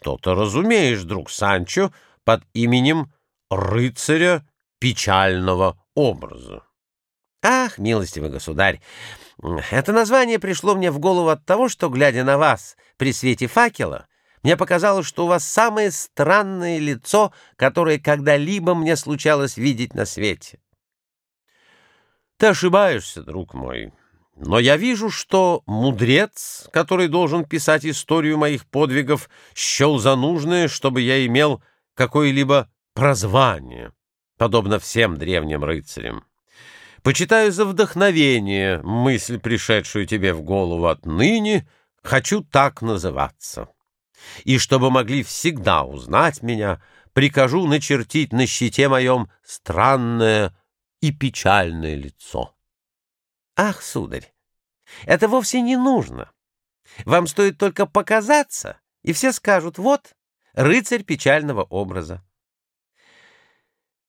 что ты разумеешь, друг Санчо, под именем рыцаря печального образа. Ах, милостивый государь, это название пришло мне в голову от того, что, глядя на вас при свете факела, мне показалось, что у вас самое странное лицо, которое когда-либо мне случалось видеть на свете. Ты ошибаешься, друг мой. Но я вижу, что мудрец, который должен писать историю моих подвигов, счел за нужное, чтобы я имел какое-либо прозвание, подобно всем древним рыцарям. Почитаю за вдохновение мысль, пришедшую тебе в голову отныне, хочу так называться. И чтобы могли всегда узнать меня, прикажу начертить на щите моем странное и печальное лицо. Ах, сударь, это вовсе не нужно. Вам стоит только показаться, и все скажут, вот, рыцарь печального образа.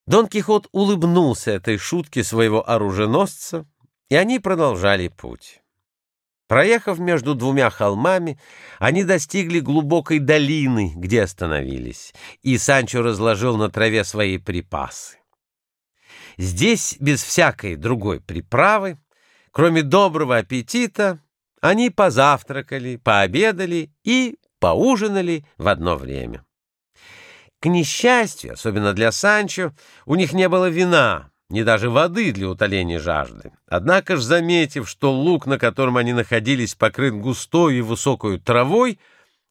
Дон Кихот улыбнулся этой шутке своего оруженосца, и они продолжали путь. Проехав между двумя холмами, они достигли глубокой долины, где остановились, и Санчо разложил на траве свои припасы. Здесь, без всякой другой приправы, кроме доброго аппетита, они позавтракали, пообедали и поужинали в одно время. К несчастью, особенно для Санчо, у них не было вина, ни даже воды для утоления жажды. Однако ж, заметив, что луг, на котором они находились, покрыт густой и высокой травой,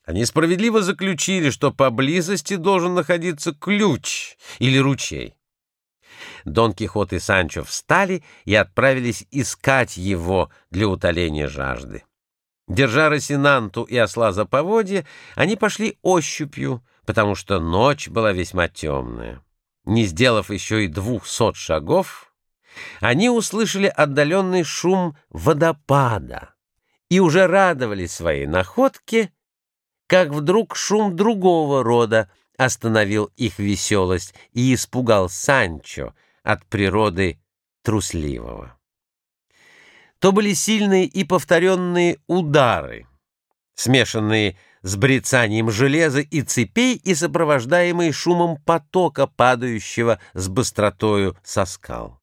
они справедливо заключили, что поблизости должен находиться ключ или ручей. Дон Кихот и Санчо встали и отправились искать его для утоления жажды. Держа Росинанту и осла за поводья, они пошли ощупью, потому что ночь была весьма темная. Не сделав еще и двухсот шагов, они услышали отдаленный шум водопада и уже радовались своей находке, как вдруг шум другого рода остановил их веселость и испугал Санчо от природы трусливого. То были сильные и повторенные удары, смешанные с брецанием железа и цепей и сопровождаемые шумом потока, падающего с быстротою со скал.